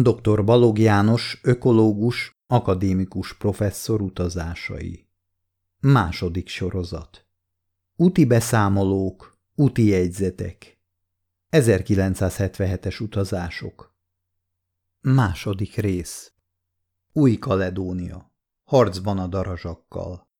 Dr. Balog János, ökológus, akadémikus professzor utazásai. Második sorozat. Úti beszámolók, úti jegyzetek. 1977-es utazások. Második rész. Új-Kaledónia. Harcban a darazsakkal.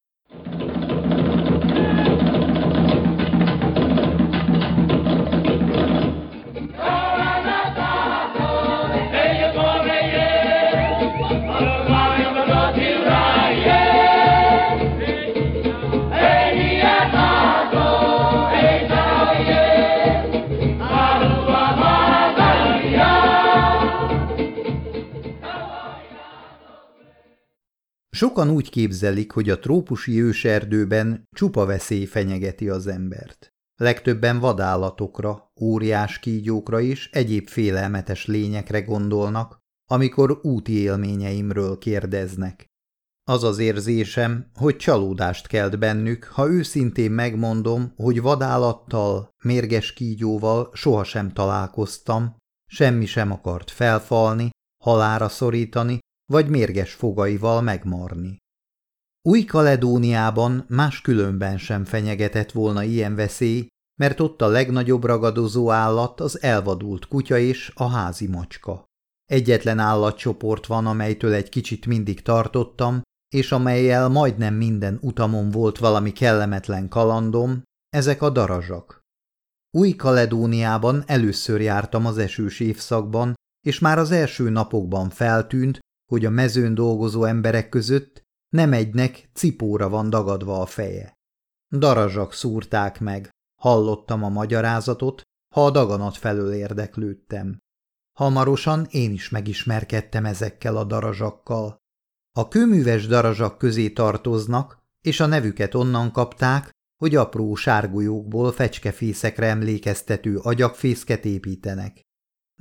Sokan úgy képzelik, hogy a trópusi őserdőben csupa veszély fenyegeti az embert. Legtöbben vadállatokra, óriás kígyókra és egyéb félelmetes lényekre gondolnak, amikor úti élményeimről kérdeznek. Az az érzésem, hogy csalódást kelt bennük, ha őszintén megmondom, hogy vadállattal, mérges kígyóval sohasem találkoztam, semmi sem akart felfalni, halára szorítani, vagy mérges fogaival megmarni. Új-Kaledóniában más különben sem fenyegetett volna ilyen veszély, mert ott a legnagyobb ragadozó állat az elvadult kutya és a házi macska. Egyetlen állatcsoport van, amelytől egy kicsit mindig tartottam, és amelyel majdnem minden utamon volt valami kellemetlen kalandom, ezek a darazsak. Új-Kaledóniában először jártam az esős évszakban, és már az első napokban feltűnt, hogy a mezőn dolgozó emberek között nem egynek cipóra van dagadva a feje. Darazsak szúrták meg, hallottam a magyarázatot, ha a daganat felől érdeklődtem. Hamarosan én is megismerkedtem ezekkel a darazsakkal. A kőműves darazsak közé tartoznak, és a nevüket onnan kapták, hogy apró sárgolyókból fecskefészekre emlékeztető agyagfészket építenek.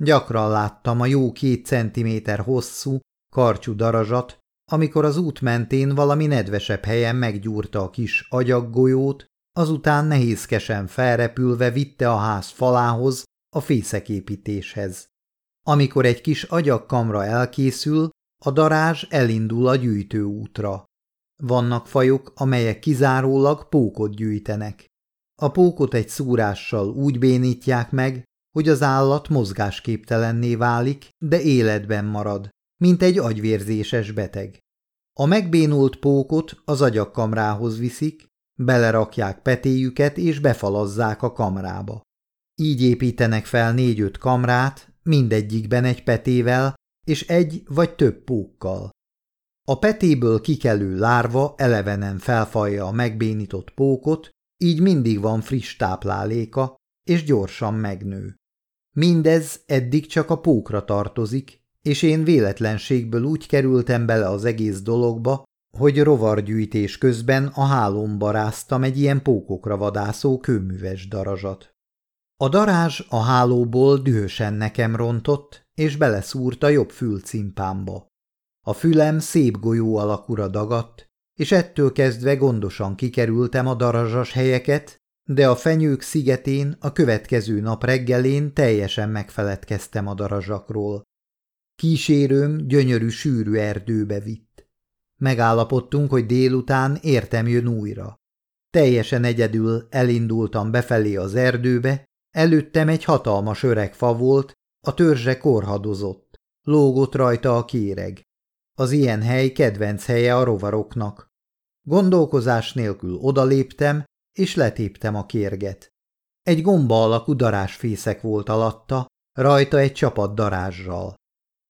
Gyakran láttam a jó két centiméter hosszú, karcsú darazsat, amikor az út mentén valami nedvesebb helyen meggyúrta a kis agyaggolyót, azután nehézkesen felrepülve vitte a ház falához, a fészeképítéshez. Amikor egy kis agyagkamra elkészül, a darázs elindul a gyűjtőútra. Vannak fajok, amelyek kizárólag pókot gyűjtenek. A pókot egy szúrással úgy bénítják meg, hogy az állat mozgásképtelenné válik, de életben marad, mint egy agyvérzéses beteg. A megbénult pókot az agyakkamrához viszik, belerakják petéjüket és befalazzák a kamrába. Így építenek fel négy-öt kamrát, mindegyikben egy petével és egy vagy több pókkal. A petéből kikelő lárva elevenen felfalja a megbénított pókot, így mindig van friss tápláléka, és gyorsan megnő. Mindez eddig csak a pókra tartozik, és én véletlenségből úgy kerültem bele az egész dologba, hogy rovargyűjtés közben a hálomba ráztam egy ilyen pókokra vadászó kőműves darazsat. A darázs a hálóból dühösen nekem rontott, és beleszúrt a jobb fülcimpámba. A fülem szép golyó alakúra dagadt, és ettől kezdve gondosan kikerültem a darazsas helyeket, de a fenyők szigetén a következő nap reggelén teljesen megfeledkeztem a darazsakról. Kísérőm gyönyörű sűrű erdőbe vitt. Megállapodtunk, hogy délután értem jön újra. Teljesen egyedül elindultam befelé az erdőbe, előttem egy hatalmas öreg fa volt, a törzse korhadozott, lógott rajta a kéreg. Az ilyen hely kedvenc helye a rovaroknak. Gondolkozás nélkül odaléptem, és letéptem a kérget. Egy gomba alakú darásfészek volt alatta, rajta egy csapat darázsral.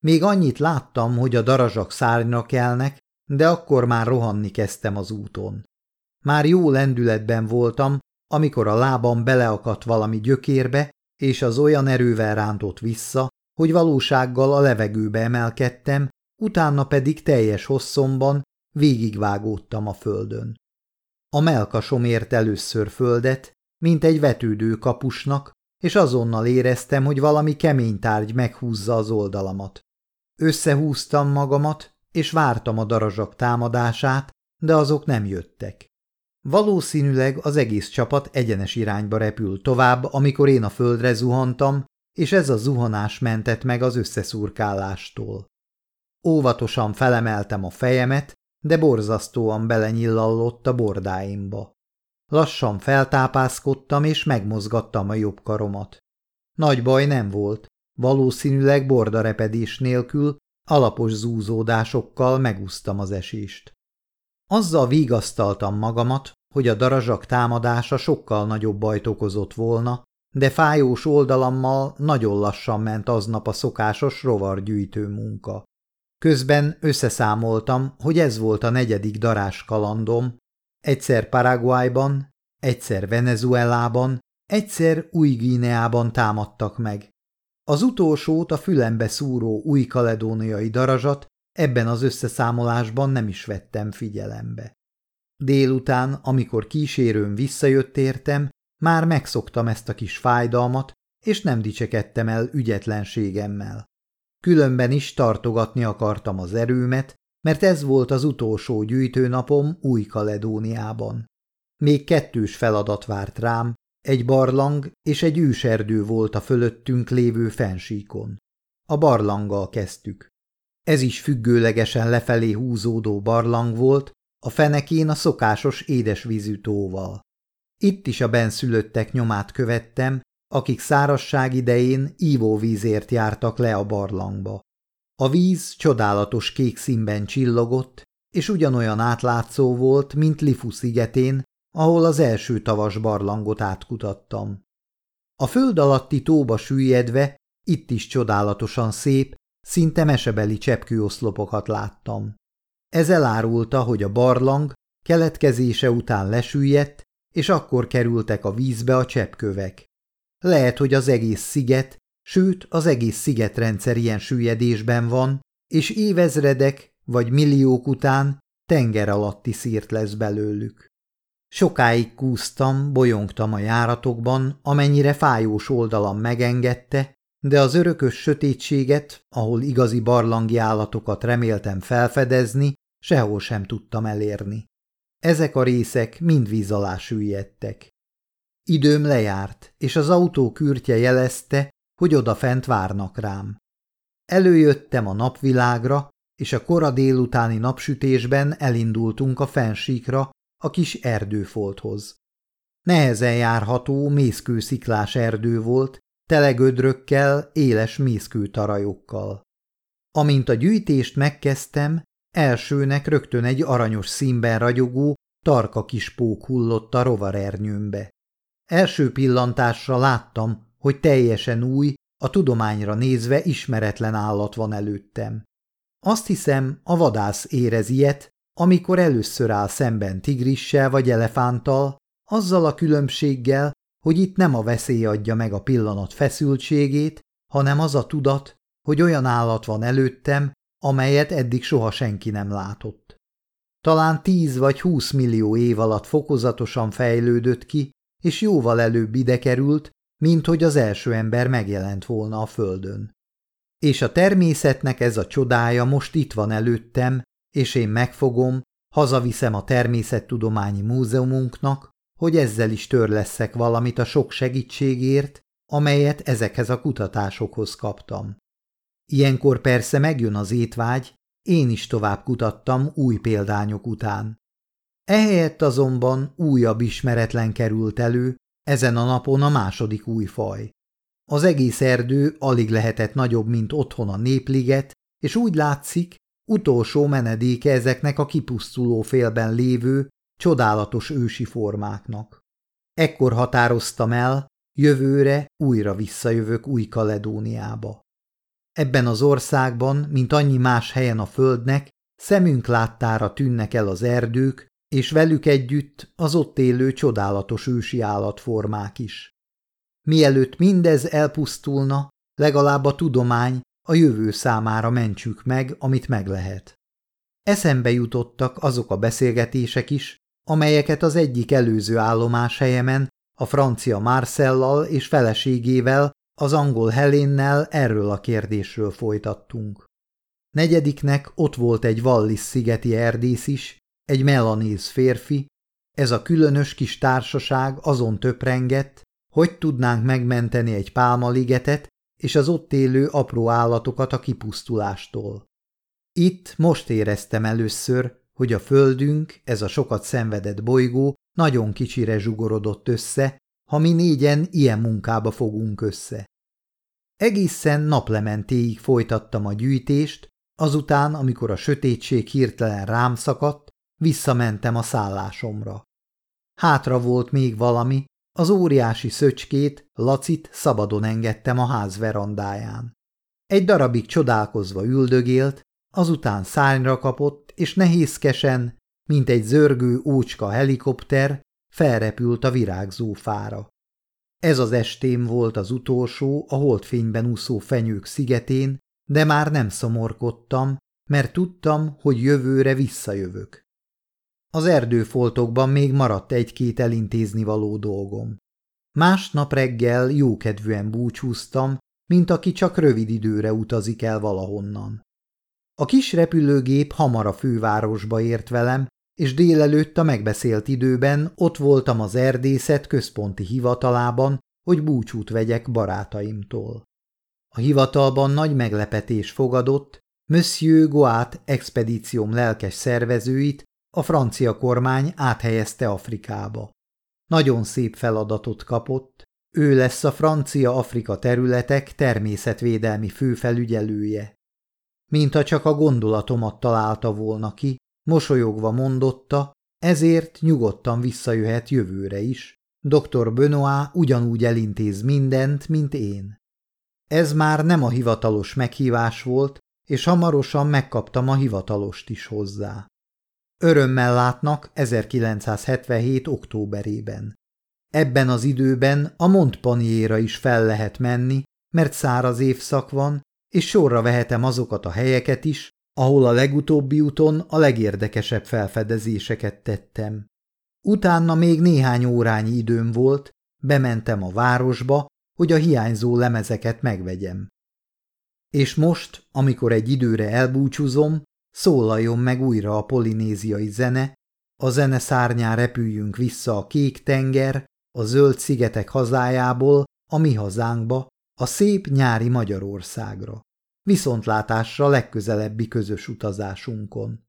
Még annyit láttam, hogy a darazsak szárnyra kelnek, de akkor már rohanni kezdtem az úton. Már jó lendületben voltam, amikor a lábam beleakadt valami gyökérbe, és az olyan erővel rántott vissza, hogy valósággal a levegőbe emelkedtem, utána pedig teljes hosszomban végigvágódtam a földön. A melkasom ért először földet, mint egy vetődő kapusnak, és azonnal éreztem, hogy valami kemény tárgy meghúzza az oldalamat. Összehúztam magamat, és vártam a darazsak támadását, de azok nem jöttek. Valószínűleg az egész csapat egyenes irányba repült tovább, amikor én a földre zuhantam, és ez a zuhanás mentett meg az összeszurkálástól. Óvatosan felemeltem a fejemet, de borzasztóan belenyillallott a bordáimba. Lassan feltápászkodtam, és megmozgattam a jobb karomat. Nagy baj nem volt, valószínűleg bordarepedés nélkül, alapos zúzódásokkal megúsztam az esést. Azzal vigasztaltam magamat, hogy a darazsak támadása sokkal nagyobb bajt okozott volna, de fájós oldalammal nagyon lassan ment aznap a szokásos rovargyűjtő munka. Közben összeszámoltam, hogy ez volt a negyedik darás kalandom, egyszer Paraguayban, egyszer Venezuelában, egyszer Új-Gíneában támadtak meg. Az utolsót a fülembe szúró új-kaledóniai darazsat ebben az összeszámolásban nem is vettem figyelembe. Délután, amikor kísérőm visszajött értem, már megszoktam ezt a kis fájdalmat, és nem dicsekedtem el ügyetlenségemmel. Különben is tartogatni akartam az erőmet, mert ez volt az utolsó gyűjtőnapom Új-Kaledóniában. Még kettős feladat várt rám, egy barlang és egy őserdő volt a fölöttünk lévő fensíkon. A barlanggal kezdtük. Ez is függőlegesen lefelé húzódó barlang volt, a fenekén a szokásos édesvízű tóval. Itt is a benszülöttek nyomát követtem, akik szárasság idején ívóvízért jártak le a barlangba. A víz csodálatos kék színben csillogott, és ugyanolyan átlátszó volt, mint Lifu szigetén, ahol az első tavas barlangot átkutattam. A föld alatti tóba süllyedve itt is csodálatosan szép, szinte mesebeli cseppkőoszlopokat láttam. Ez elárulta, hogy a barlang keletkezése után lesüllyedt, és akkor kerültek a vízbe a cseppkövek. Lehet, hogy az egész sziget, sőt az egész szigetrendszer ilyen süllyedésben van, és évezredek vagy milliók után tenger alatti szírt lesz belőlük. Sokáig kúztam, bolyongtam a járatokban, amennyire fájós oldalam megengedte, de az örökös sötétséget, ahol igazi barlangi állatokat reméltem felfedezni, sehol sem tudtam elérni. Ezek a részek mind víz alá süllyedtek. Időm lejárt, és az autó kürtje jelezte, hogy odafent várnak rám. Előjöttem a napvilágra, és a kora délutáni napsütésben elindultunk a fensíkra, a kis erdőfolthoz. Nehezen járható, mészkősziklás erdő volt, tele gödrökkel, éles mészkőtarajokkal. Amint a gyűjtést megkezdtem, elsőnek rögtön egy aranyos színben ragyogó, tarka kis pók hullott a rovarernyőmbe. Első pillantásra láttam, hogy teljesen új, a tudományra nézve ismeretlen állat van előttem. Azt hiszem, a vadász érez ilyet, amikor először áll szemben tigrissel vagy elefánttal, azzal a különbséggel, hogy itt nem a veszély adja meg a pillanat feszültségét, hanem az a tudat, hogy olyan állat van előttem, amelyet eddig soha senki nem látott. Talán tíz vagy húsz millió év alatt fokozatosan fejlődött ki, és jóval előbb ide került, mint hogy az első ember megjelent volna a földön. És a természetnek ez a csodája most itt van előttem, és én megfogom, hazaviszem a Természettudományi Múzeumunknak, hogy ezzel is törleszek valamit a sok segítségért, amelyet ezekhez a kutatásokhoz kaptam. Ilyenkor persze megjön az étvágy, én is tovább kutattam új példányok után. Ehelyett azonban újabb ismeretlen került elő, ezen a napon a második új faj. Az egész erdő alig lehetett nagyobb, mint otthon a népliget, és úgy látszik, utolsó menedéke ezeknek a kipusztuló félben lévő, csodálatos ősi formáknak. Ekkor határoztam el, jövőre újra visszajövök Új-Kaledóniába. Ebben az országban, mint annyi más helyen a földnek, szemünk láttára tűnnek el az erdők, és velük együtt az ott élő csodálatos ősi állatformák is. Mielőtt mindez elpusztulna, legalább a tudomány a jövő számára mentsük meg, amit meg lehet. Eszembe jutottak azok a beszélgetések is, amelyeket az egyik előző állomás helyemen a francia Marcellal és feleségével, az angol Helénnel erről a kérdésről folytattunk. Negyediknek ott volt egy Wallis szigeti erdész is, egy melanéz férfi, ez a különös kis társaság azon töprengett, hogy tudnánk megmenteni egy pálmaligetet, és az ott élő apró állatokat a kipusztulástól. Itt most éreztem először, hogy a földünk, ez a sokat szenvedett bolygó nagyon kicsire zsugorodott össze, ha mi négyen ilyen munkába fogunk össze. Egészen naplementéig folytattam a gyűjtést, azután, amikor a sötétség hirtelen rám szakadt, visszamentem a szállásomra. Hátra volt még valami, az óriási szöcskét, Lacit szabadon engedtem a ház verandáján. Egy darabig csodálkozva üldögélt, azután szárnyra kapott, és nehézkesen, mint egy zörgő ócska helikopter, felrepült a virágzó fára. Ez az estém volt az utolsó a holdfényben úszó fenyők szigetén, de már nem szomorkodtam, mert tudtam, hogy jövőre visszajövök. Az erdőfoltokban még maradt egy-két elintézni való dolgom. Másnap reggel jókedvűen búcsúztam, mint aki csak rövid időre utazik el valahonnan. A kis repülőgép hamar a fővárosba ért velem, és délelőtt a megbeszélt időben ott voltam az erdészet központi hivatalában, hogy búcsút vegyek barátaimtól. A hivatalban nagy meglepetés fogadott, Monsieur Goat expedícióm lelkes szervezőit a francia kormány áthelyezte Afrikába. Nagyon szép feladatot kapott, ő lesz a francia-afrika területek természetvédelmi főfelügyelője. Mintha csak a gondolatomat találta volna ki, mosolyogva mondotta, ezért nyugodtan visszajöhet jövőre is. Dr. Benoit ugyanúgy elintéz mindent, mint én. Ez már nem a hivatalos meghívás volt, és hamarosan megkaptam a hivatalost is hozzá. Örömmel látnak 1977. októberében. Ebben az időben a Montpaniera is fel lehet menni, mert száraz évszak van, és sorra vehetem azokat a helyeket is, ahol a legutóbbi úton a legérdekesebb felfedezéseket tettem. Utána még néhány órányi időm volt, bementem a városba, hogy a hiányzó lemezeket megvegyem. És most, amikor egy időre elbúcsúzom, szólaljon meg újra a polinéziai zene, a zene szárnyán repüljünk vissza a kék tenger, a zöld szigetek hazájából, a mi hazánkba, a szép nyári Magyarországra. Viszontlátásra legközelebbi közös utazásunkon.